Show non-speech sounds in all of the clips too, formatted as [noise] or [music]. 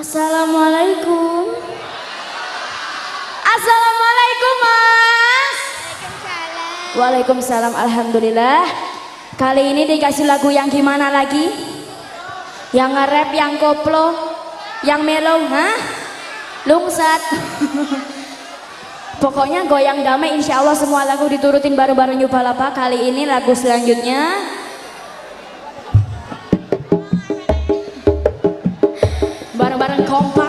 Assalamualaikum. Assalamualaikum Mas. Waalaikumsalam. Waalaikumsalam. Alhamdulillah. Kali ini dikasih lagu yang gimana lagi? Yang nge-rap, yang koplo, yang melo, hah? Lungsat. [laughs] Pokoknya goyang damai insya Allah semua lagu diturutin baru-baru nyoba lapa. Kali ini lagu selanjutnya complex.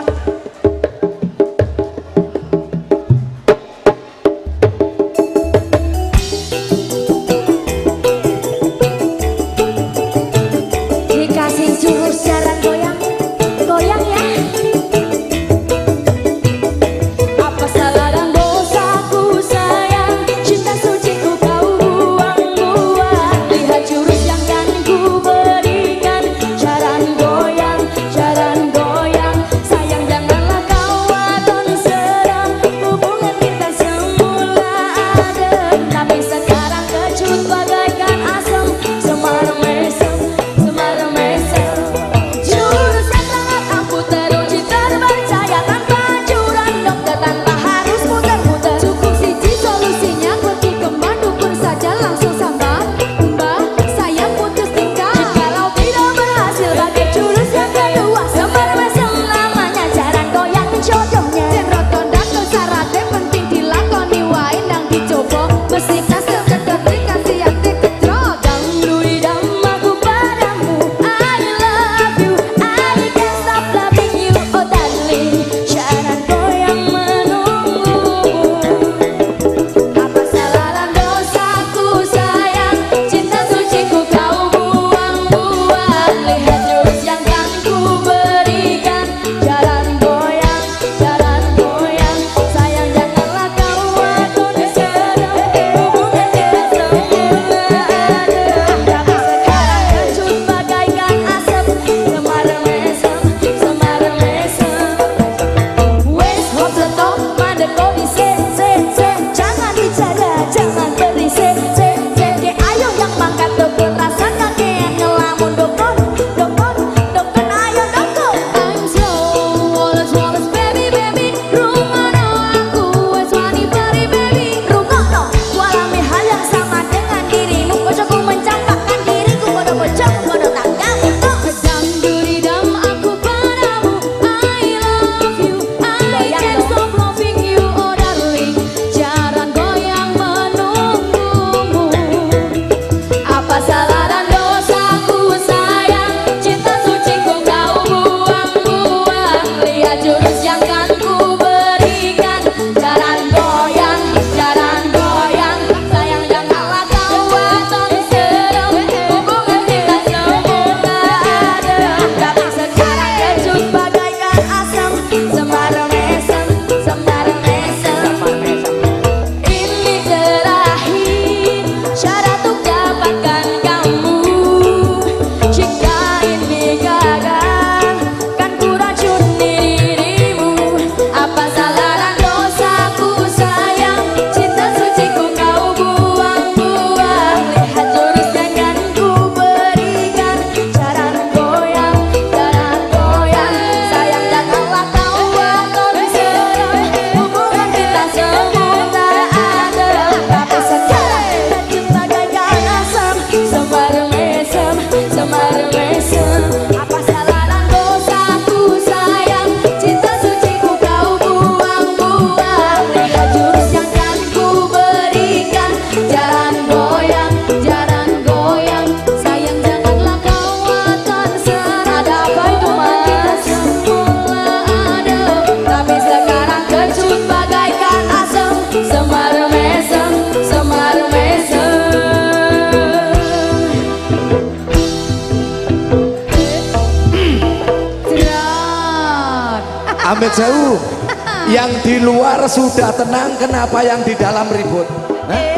Amit jauh. [laughs] yang di luar sudah tenang, kenapa yang di dalam ribut? Eh,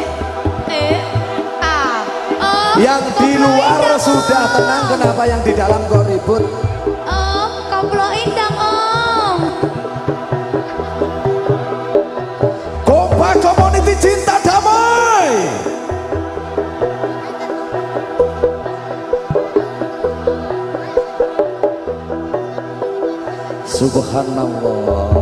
eh, ah, oh, yang di luar sudah tenang, kenapa yang di dalam kok ribut? Subhanallah